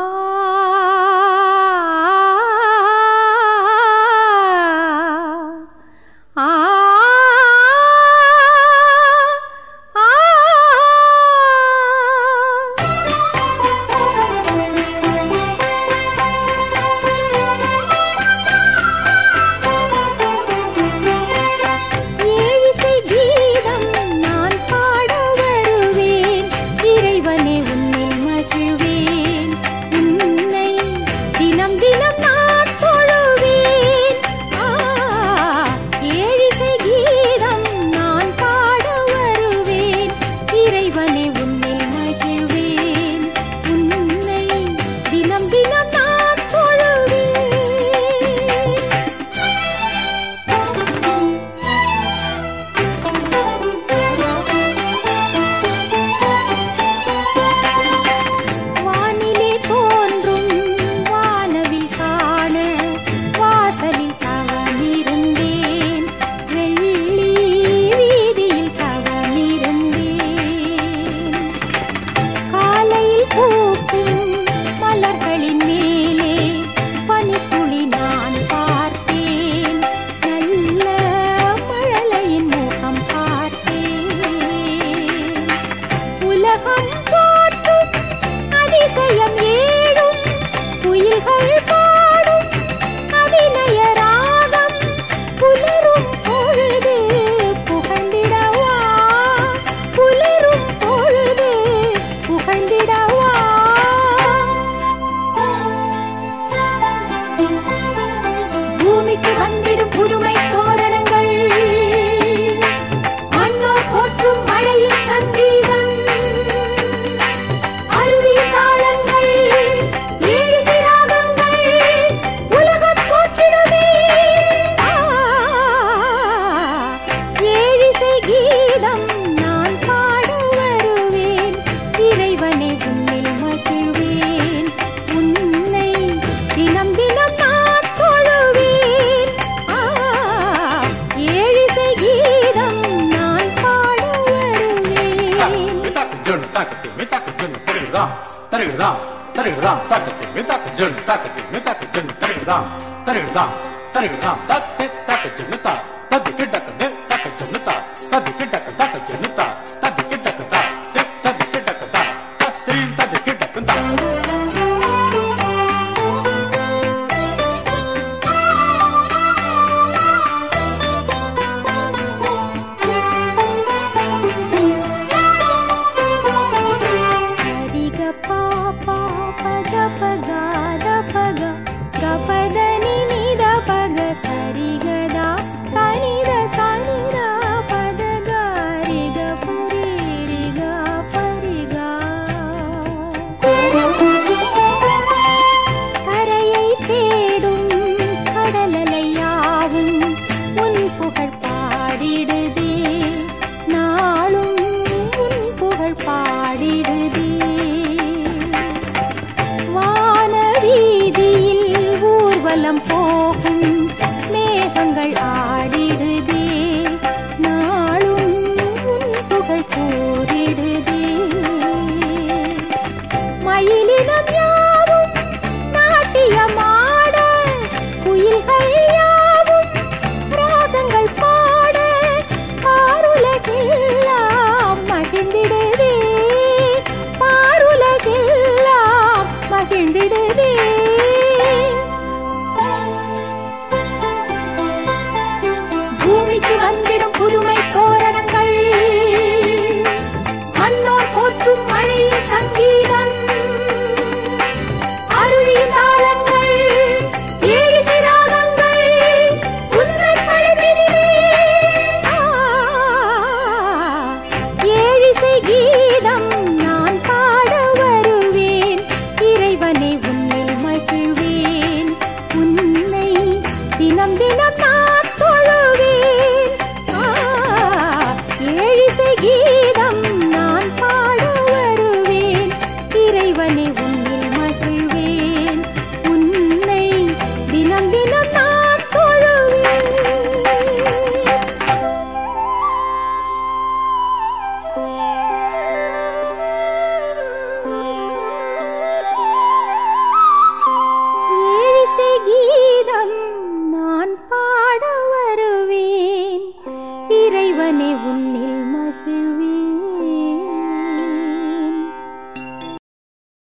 Oh. பூமிக்கு வந்த くてめたくじゅんの誰がだ誰がだ誰がだだっタめたタじゅんだっタレたくじゅん誰がだ誰がだ誰がタだってだって Baby जिंदगी